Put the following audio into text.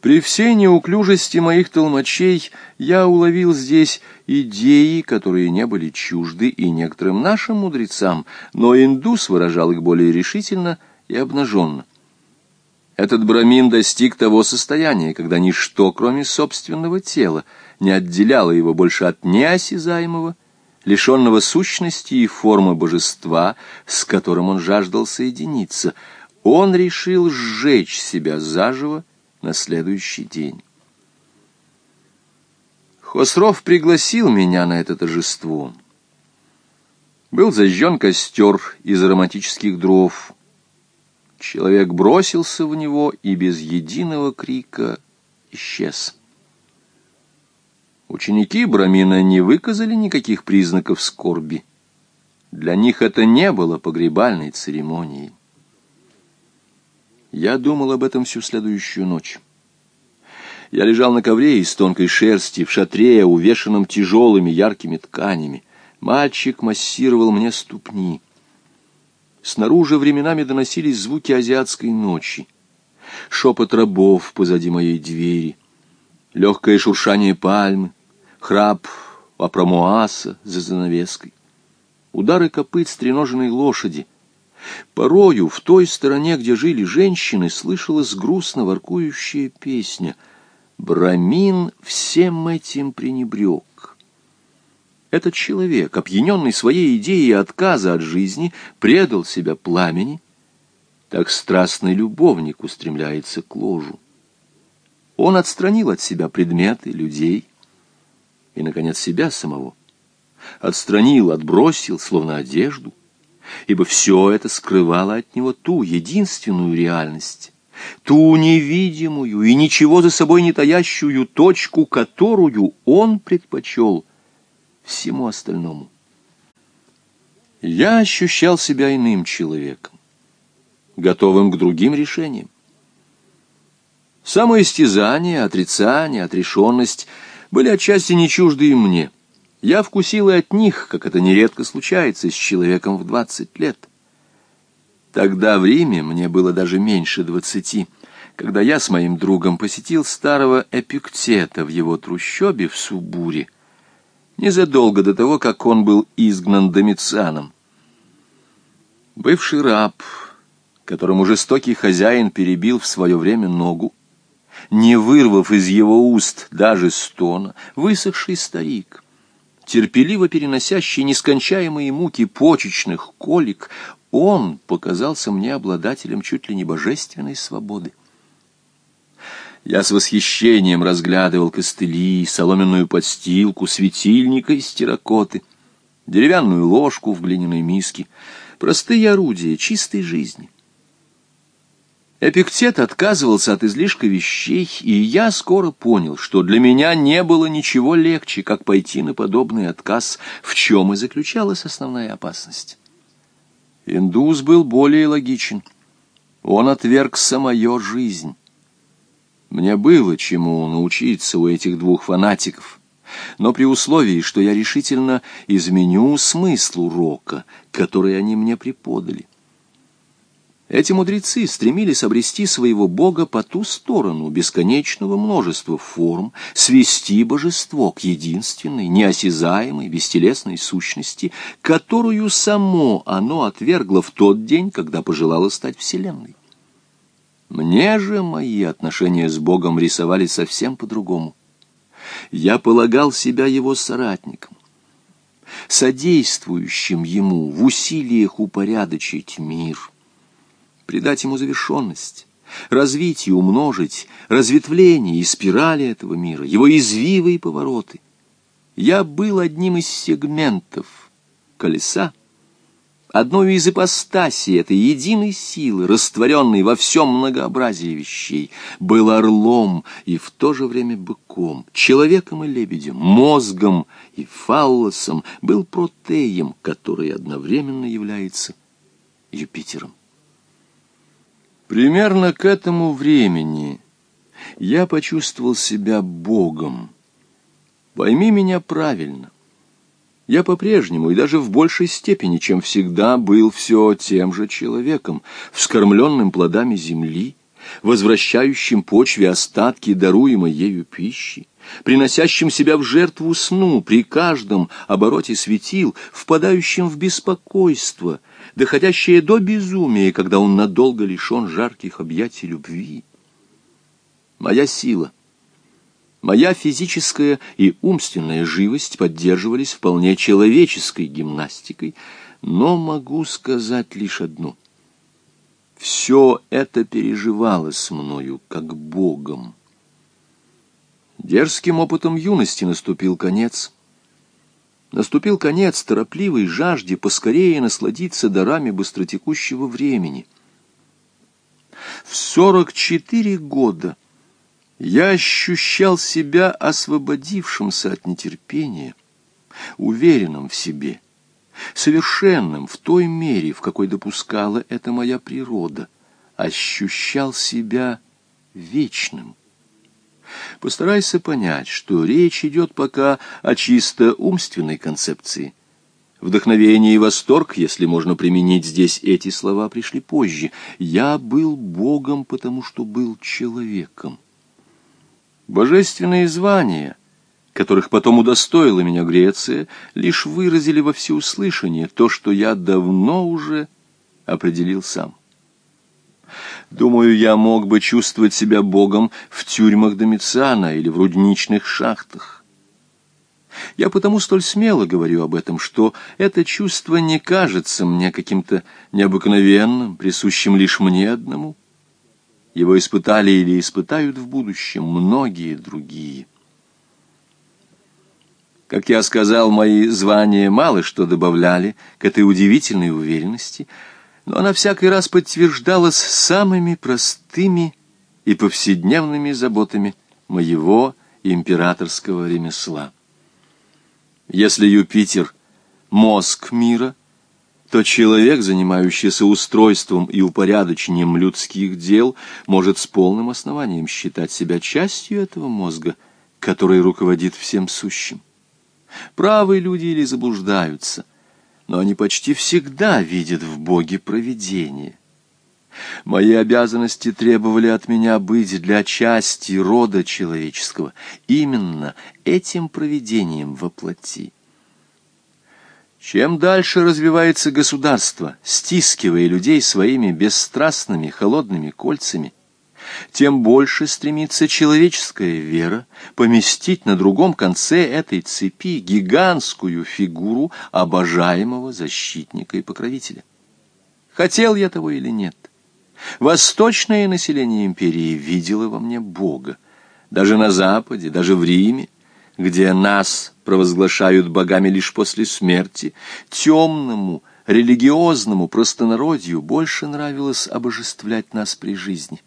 При всей неуклюжести моих толмачей я уловил здесь идеи, которые не были чужды и некоторым нашим мудрецам, но индус выражал их более решительно и обнаженно. Этот брамин достиг того состояния, когда ничто, кроме собственного тела, не отделяло его больше от неосязаемого, лишенного сущности и формы божества, с которым он жаждал соединиться. Он решил сжечь себя заживо, на следующий день. Хосров пригласил меня на это торжество. Был зажжен костер из ароматических дров. Человек бросился в него и без единого крика исчез. Ученики Брамина не выказали никаких признаков скорби. Для них это не было погребальной церемонией. Я думал об этом всю следующую ночь. Я лежал на ковре из тонкой шерсти, в шатре, увешанном тяжелыми яркими тканями. Мальчик массировал мне ступни. Снаружи временами доносились звуки азиатской ночи. Шепот рабов позади моей двери, легкое шуршание пальмы, храп апромуаса за занавеской, удары копыт стреноженной лошади — Порою в той стороне, где жили женщины, слышалась грустно воркующая песня. Брамин всем этим пренебрег. Этот человек, опьяненный своей идеей отказа от жизни, предал себя пламени, так страстный любовник устремляется к ложу. Он отстранил от себя предметы, людей и, наконец, себя самого. Отстранил, отбросил, словно одежду ибо все это скрывало от него ту единственную реальность, ту невидимую и ничего за собой не таящую точку, которую он предпочел всему остальному. Я ощущал себя иным человеком, готовым к другим решениям. Самоистязание, отрицание, отрешенность были отчасти не чужды и мне — я вкусил и от них, как это нередко случается с человеком в двадцать лет. Тогда в Риме мне было даже меньше двадцати, когда я с моим другом посетил старого Эпиктета в его трущобе в Субуре, незадолго до того, как он был изгнан Домицианом. Бывший раб, которому жестокий хозяин перебил в свое время ногу, не вырвав из его уст даже стона, высохший старик — терпеливо переносящий нескончаемые муки почечных колик, он показался мне обладателем чуть ли не божественной свободы. Я с восхищением разглядывал костыли, соломенную подстилку, светильника из терракоты, деревянную ложку в глиняной миске, простые орудия чистой жизни — Эпиктет отказывался от излишка вещей, и я скоро понял, что для меня не было ничего легче, как пойти на подобный отказ, в чем и заключалась основная опасность. Индус был более логичен. Он отверг самую жизнь. Мне было чему научиться у этих двух фанатиков, но при условии, что я решительно изменю смысл урока, который они мне преподали. Эти мудрецы стремились обрести своего Бога по ту сторону бесконечного множества форм, свести божество к единственной, неосязаемой, бестелесной сущности, которую само оно отвергло в тот день, когда пожелало стать Вселенной. Мне же мои отношения с Богом рисовали совсем по-другому. Я полагал себя его соратником, содействующим ему в усилиях упорядочить мир — придать ему завершенность, развить и умножить разветвление и спирали этого мира, его извивы и повороты. Я был одним из сегментов колеса, одной из ипостасей этой единой силы, растворенной во всем многообразии вещей, был орлом и в то же время быком, человеком и лебедем, мозгом и фаллосом, был протеем, который одновременно является Юпитером. Примерно к этому времени я почувствовал себя Богом. Пойми меня правильно. Я по-прежнему и даже в большей степени, чем всегда, был все тем же человеком, вскормленным плодами земли, возвращающим почве остатки даруемой ею пищи, приносящим себя в жертву сну при каждом обороте светил, впадающим в беспокойство, доходящее до безумия, когда он надолго лишен жарких объятий любви. Моя сила, моя физическая и умственная живость поддерживались вполне человеческой гимнастикой, но могу сказать лишь одно. Все это переживалось мною как Богом. Дерзким опытом юности наступил конец. Наступил конец торопливой жажде поскорее насладиться дарами быстротекущего времени. В сорок четыре года я ощущал себя освободившимся от нетерпения, уверенным в себе, совершенным в той мере, в какой допускала это моя природа, ощущал себя вечным. Постарайся понять, что речь идет пока о чисто умственной концепции. Вдохновение и восторг, если можно применить здесь эти слова, пришли позже. Я был Богом, потому что был человеком. Божественные звания, которых потом удостоила меня Греция, лишь выразили во всеуслышание то, что я давно уже определил сам. Думаю, я мог бы чувствовать себя богом в тюрьмах Домициана или в рудничных шахтах. Я потому столь смело говорю об этом, что это чувство не кажется мне каким-то необыкновенным, присущим лишь мне одному. Его испытали или испытают в будущем многие другие. Как я сказал, мои звания мало что добавляли к этой удивительной уверенности — но она всякий раз подтверждалась самыми простыми и повседневными заботами моего императорского ремесла. Если Юпитер — мозг мира, то человек, занимающийся устройством и упорядочением людских дел, может с полным основанием считать себя частью этого мозга, который руководит всем сущим. Правые люди или заблуждаются, но они почти всегда видят в Боге провидение. Мои обязанности требовали от меня быть для части рода человеческого именно этим провидением во плоти. Чем дальше развивается государство, стискивая людей своими бесстрастными холодными кольцами, тем больше стремится человеческая вера поместить на другом конце этой цепи гигантскую фигуру обожаемого защитника и покровителя. Хотел я того или нет, восточное население империи видело во мне Бога. Даже на Западе, даже в Риме, где нас провозглашают богами лишь после смерти, темному, религиозному простонародью больше нравилось обожествлять нас при жизни.